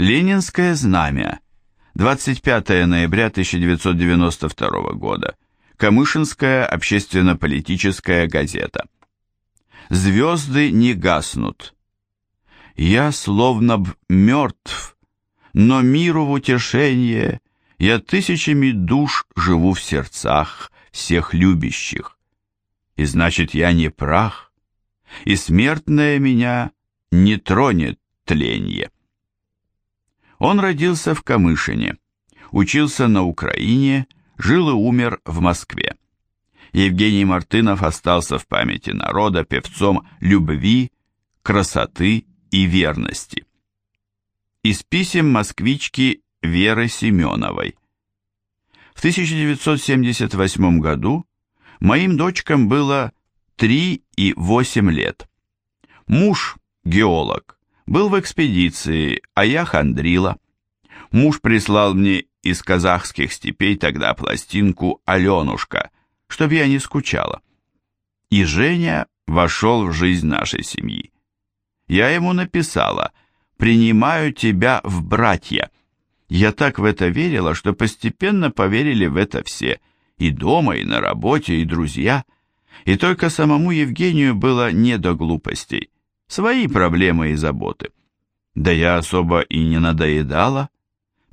Ленинское знамя. 25 ноября 1992 года. Камышинская общественно-политическая газета. Звезды не гаснут. Я словно б мертв, но миру в утешение я тысячами душ живу в сердцах всех любящих. И значит, я не прах, и смертное меня не тронет тленье. Он родился в Камышине, учился на Украине, жил и умер в Москве. Евгений Мартынов остался в памяти народа певцом любви, красоты и верности. Из писем москвички Веры Семеновой. В 1978 году моим дочкам было 3 и 8 лет. Муж, геолог, был в экспедиции, а я хандрила. Муж прислал мне из казахских степей тогда пластинку «Аленушка», чтобы я не скучала. И Женя вошел в жизнь нашей семьи. Я ему написала «Принимаю тебя в братья». Я так в это верила, что постепенно поверили в это все, и дома, и на работе, и друзья. И только самому Евгению было не до глупостей, свои проблемы и заботы. Да я особо и не надоедала.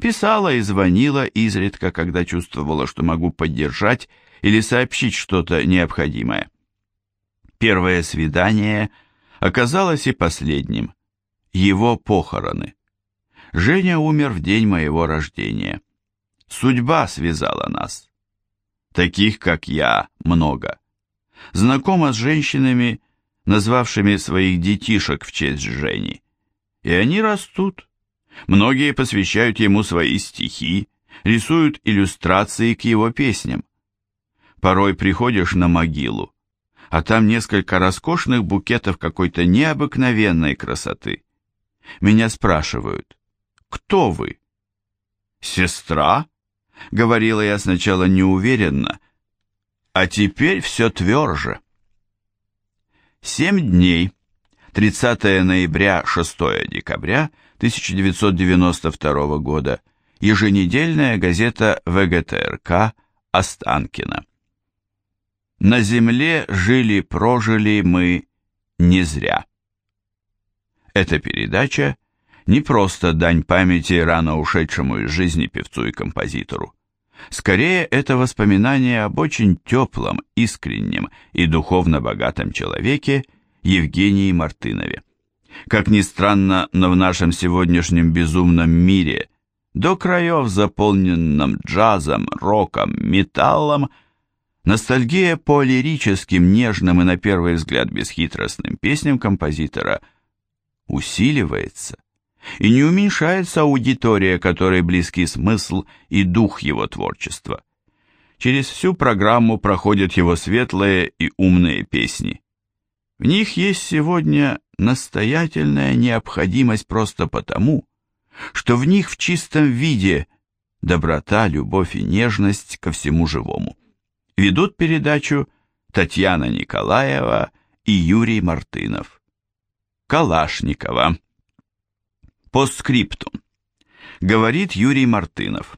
Писала и звонила изредка, когда чувствовала, что могу поддержать или сообщить что-то необходимое. Первое свидание оказалось и последним. Его похороны. Женя умер в день моего рождения. Судьба связала нас. Таких, как я, много. Знакома с женщинами, назвавшими своих детишек в честь Жени. И они растут. Многие посвящают ему свои стихи, рисуют иллюстрации к его песням. Порой приходишь на могилу, а там несколько роскошных букетов какой-то необыкновенной красоты. Меня спрашивают, кто вы? Сестра? Говорила я сначала неуверенно, а теперь все тверже. Семь дней, 30 ноября, 6 декабря 1992 года, еженедельная газета ВГТРК Останкино. На земле жили-прожили мы не зря. Эта передача не просто дань памяти рано ушедшему из жизни певцу и композитору. Скорее, это воспоминание об очень теплом, искреннем и духовно богатом человеке Евгении Мартынове. Как ни странно, но в нашем сегодняшнем безумном мире, до краев заполненном джазом, роком, металлом – Ностальгия по лирическим, нежным и на первый взгляд бесхитростным песням композитора усиливается, и не уменьшается аудитория, которой близки смысл и дух его творчества. Через всю программу проходят его светлые и умные песни. В них есть сегодня настоятельная необходимость просто потому, что в них в чистом виде доброта, любовь и нежность ко всему живому. Ведут передачу Татьяна Николаева и Юрий Мартынов. Калашникова. Постскриптум. Говорит Юрий Мартынов.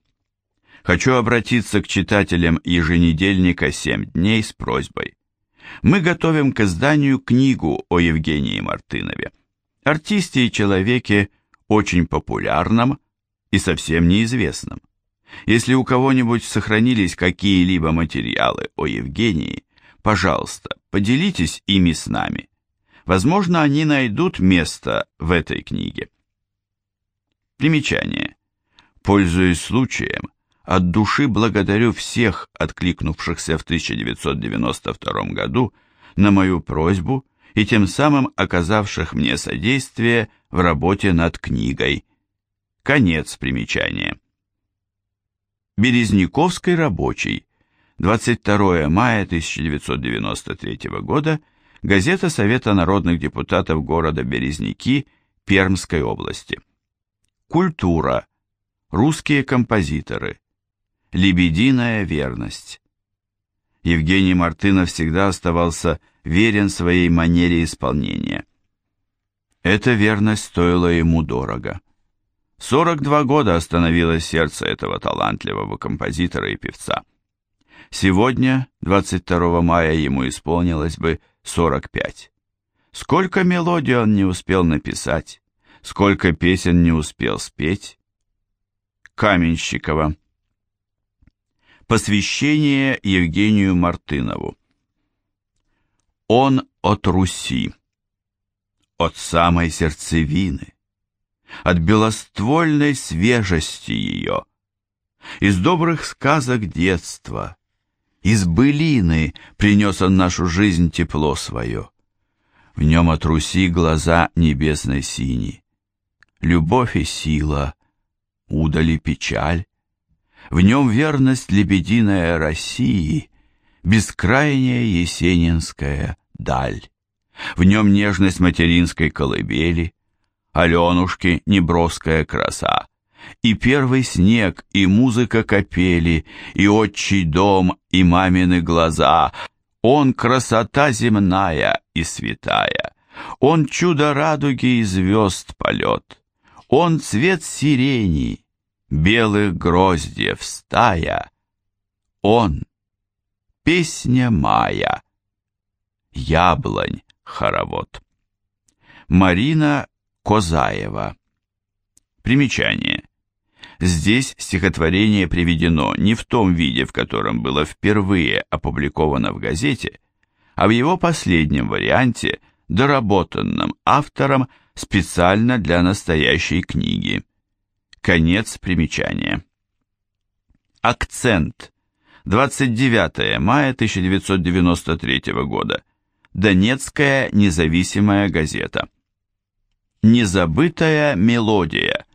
Хочу обратиться к читателям еженедельника «Семь дней» с просьбой. Мы готовим к изданию книгу о Евгении Мартынове, артисте и человеке очень популярном и совсем неизвестном. Если у кого-нибудь сохранились какие-либо материалы о Евгении, пожалуйста, поделитесь ими с нами. Возможно, они найдут место в этой книге. Примечание. Пользуясь случаем, от души благодарю всех, откликнувшихся в 1992 году на мою просьбу и тем самым оказавших мне содействие в работе над книгой. Конец примечания. Березняковской рабочий. 22 мая 1993 года. Газета Совета народных депутатов города Березники Пермской области. Культура. Русские композиторы. Лебединая верность. Евгений Мартынов всегда оставался верен своей манере исполнения. Эта верность стоила ему дорого. 42 года остановилось сердце этого талантливого композитора и певца. Сегодня, 22 мая, ему исполнилось бы 45. Сколько мелодий он не успел написать, сколько песен не успел спеть. Каменщикова. Посвящение Евгению Мартынову. Он от Руси, от самой сердцевины, от белоствольной свежести ее, из добрых сказок детства, из былины принес он нашу жизнь тепло свое. В нем от Руси глаза небесной сини, любовь и сила, удали печаль, в нем верность лебединая России, бескрайняя есенинская даль. В нем нежность материнской колыбели, Аленушки неброская краса, и первый снег, и музыка капели, и отчий дом, и мамины глаза. Он красота земная и святая, он чудо радуги и звезд полет, он цвет сирени, белых гроздьев стая, он песня мая, яблонь хоровод. Марина Козаева. Примечание. Здесь стихотворение приведено не в том виде, в котором было впервые опубликовано в газете, а в его последнем варианте, доработанном автором специально для настоящей книги. Конец примечания. Акцент. 29 мая 1993 года. Донецкая независимая газета. Незабытая мелодия.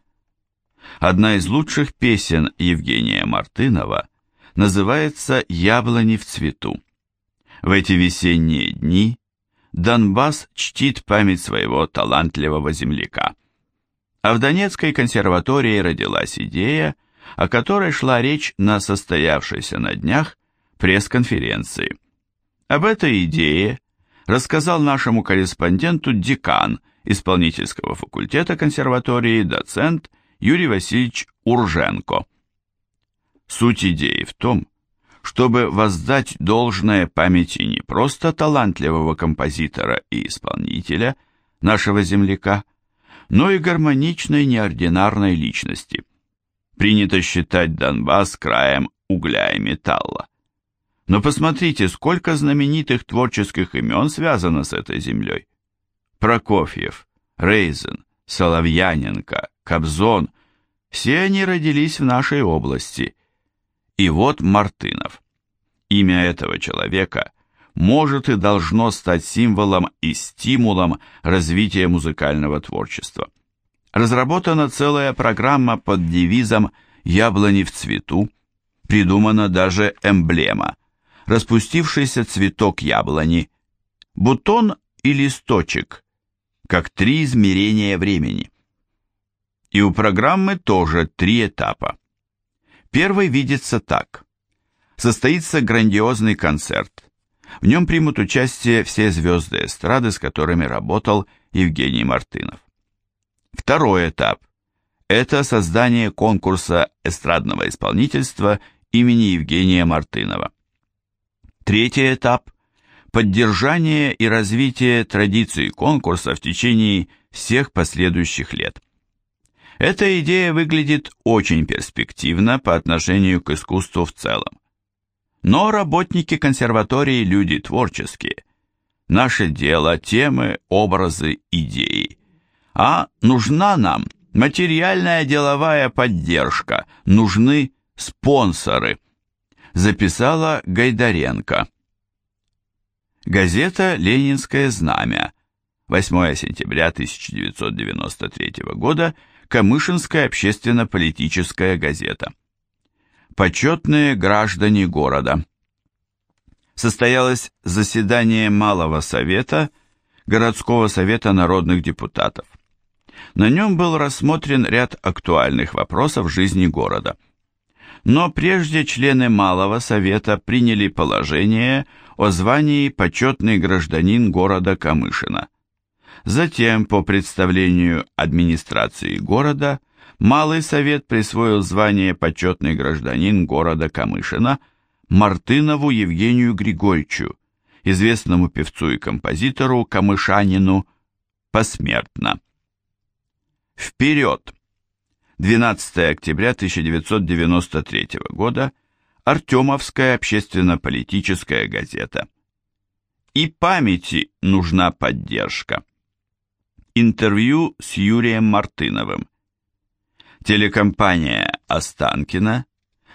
Одна из лучших песен Евгения Мартынова называется «Яблони в цвету». В эти весенние дни Донбасс чтит память своего талантливого земляка. А в Донецкой консерватории родилась идея, о которой шла речь на состоявшейся на днях пресс-конференции. Об этой идее рассказал нашему корреспонденту декан исполнительского факультета консерватории доцент Юрий Васильевич Урженко. Суть идеи в том, чтобы воздать должное памяти не просто талантливого композитора и исполнителя, нашего земляка, но и гармоничной неординарной личности. Принято считать Донбасс краем угля и металла. Но посмотрите, сколько знаменитых творческих имен связано с этой землей. Прокофьев, Рейзен, Соловьяненко, Кобзон – все они родились в нашей области. И вот Мартынов. Имя этого человека может и должно стать символом и стимулом развития музыкального творчества. Разработана целая программа под девизом «Яблони в цвету», придумана даже эмблема – распустившийся цветок яблони, бутон и листочек, как три измерения времени. И у программы тоже три этапа. Первый видится так. Состоится грандиозный концерт, в нем примут участие все звезды эстрады, с которыми работал Евгений Мартынов. Второй этап – это создание конкурса эстрадного исполнительства имени Евгения Мартынова. Третий этап – поддержание и развитие традиций конкурса в течение всех последующих лет. Эта идея выглядит очень перспективно по отношению к искусству в целом. Но работники консерватории – люди творческие. Наше дело – темы, образы, идеи. А нужна нам материальная деловая поддержка, нужны спонсоры. Записала Гайдаренко. Газета «Ленинское знамя», 8 сентября 1993 года, Камышинская общественно-политическая газета почетные граждане города. Состоялось заседание Малого Совета, городского совета народных депутатов. На нем был рассмотрен ряд актуальных вопросов жизни города. Но прежде члены Малого Совета приняли положение о звании почетный гражданин города Камышина. Затем, по представлению администрации города, Малый совет присвоил звание почетный гражданин города Камышина Мартынову Евгению Григорьевичу, известному певцу и композитору Камышанину, посмертно. Вперед! 12 октября 1993 года, Артемовская общественно-политическая газета. И памяти нужна поддержка. Интервью с Юрием Мартыновым. Телекомпания «Останкино»,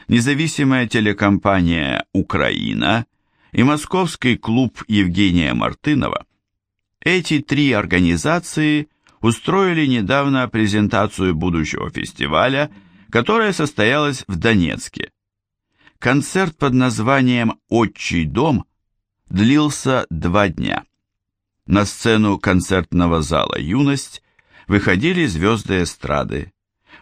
независимая телекомпания «Украина» и московский клуб Евгения Мартынова. Эти три организации устроили недавно презентацию будущего фестиваля, которая состоялась в Донецке. Концерт под названием «Отчий дом» длился два дня. На сцену концертного зала «Юность» выходили звезды эстрады.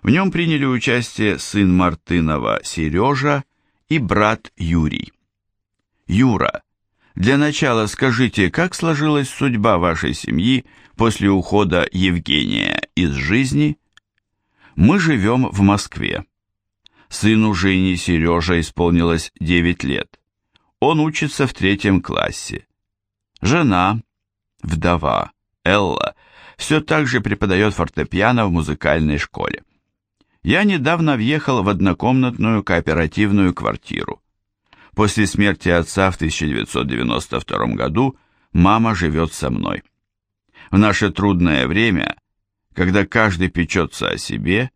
В нем приняли участие сын Мартынова Сережа и брат Юрий. Юра, для начала скажите, как сложилась судьба вашей семьи после ухода Евгения из жизни? Мы живем в Москве. Сыну Жени Сережа исполнилось 9 лет. Он учится в третьем классе. Жена, вдова, Элла, все так же преподает фортепиано в музыкальной школе. Я недавно въехал в однокомнатную кооперативную квартиру. После смерти отца в 1992 году мама живет со мной. В наше трудное время, когда каждый печется о себе,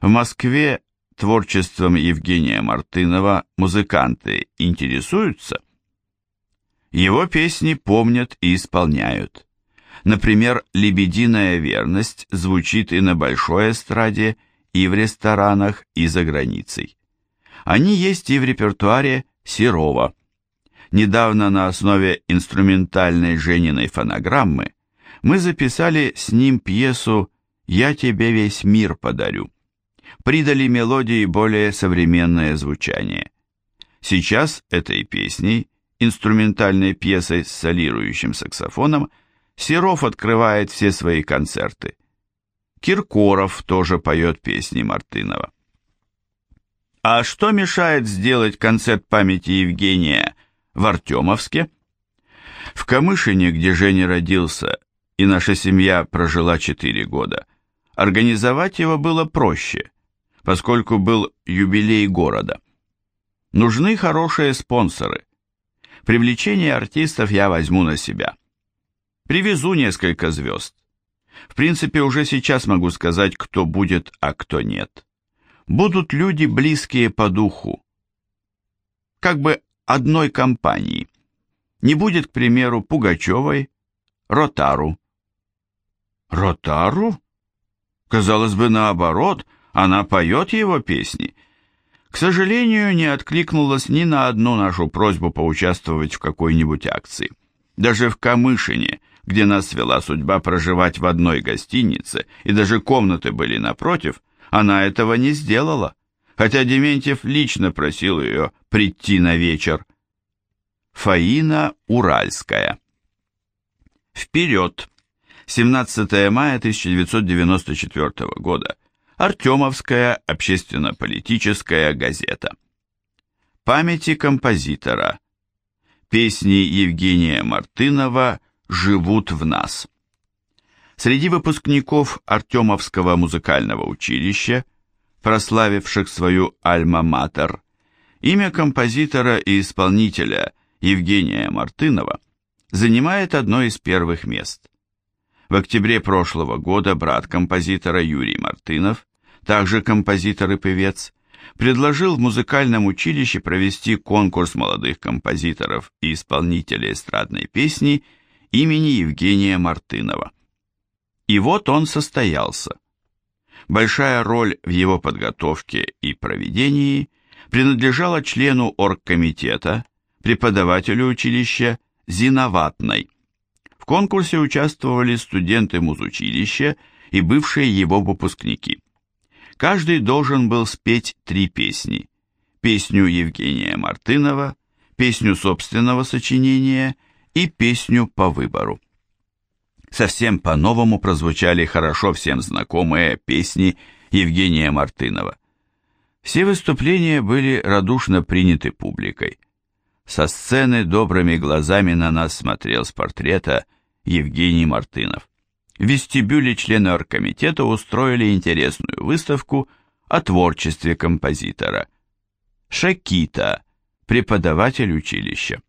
в Москве творчеством Евгения Мартынова музыканты интересуются? Его песни помнят и исполняют. Например, «Лебединая верность» звучит и на большой эстраде, и в ресторанах, и за границей. Они есть и в репертуаре Серова. Недавно на основе инструментальной Жениной фонограммы мы записали с ним пьесу «Я тебе весь мир подарю». Придали мелодии более современное звучание. Сейчас этой песней инструментальной пьесой с солирующим саксофоном, Серов открывает все свои концерты. Киркоров тоже поет песни Мартынова. А что мешает сделать концерт памяти Евгения в Артемовске? В Камышине, где Женя родился, и наша семья прожила четыре года, организовать его было проще, поскольку был юбилей города. Нужны хорошие спонсоры. Привлечение артистов я возьму на себя. Привезу несколько звезд. В принципе, уже сейчас могу сказать, кто будет, а кто нет. Будут люди, близкие по духу. Как бы одной компании. Не будет, к примеру, Пугачевой, Ротару. Ротару? Казалось бы, наоборот, она поет его песни – сожалению, не откликнулась ни на одну нашу просьбу поучаствовать в какой-нибудь акции. Даже в Камышине, где нас свела судьба проживать в одной гостинице, и даже комнаты были напротив, она этого не сделала, хотя Дементьев лично просил ее прийти на вечер. Фаина Уральская Вперед! 17 мая 1994 года. Артемовская общественно-политическая газета. Памяти композитора. Песни Евгения Мартынова живут в нас. Среди выпускников Артемовского музыкального училища, прославивших свою альма-матер, имя композитора и исполнителя Евгения Мартынова занимает одно из первых мест. В октябре прошлого года брат композитора Юрий Мартынов также композитор и певец, предложил в музыкальном училище провести конкурс молодых композиторов и исполнителей эстрадной песни имени Евгения Мартынова. И вот он состоялся. Большая роль в его подготовке и проведении принадлежала члену оргкомитета, преподавателю училища Зиноватной. В конкурсе участвовали студенты музучилища и бывшие его выпускники. Каждый должен был спеть три песни. Песню Евгения Мартынова, песню собственного сочинения и песню по выбору. Совсем по-новому прозвучали хорошо всем знакомые песни Евгения Мартынова. Все выступления были радушно приняты публикой. Со сцены добрыми глазами на нас смотрел с портрета Евгений Мартынов. В вестибюле члены оргкомитета устроили интересную выставку о творчестве композитора. Шакита, преподаватель училища.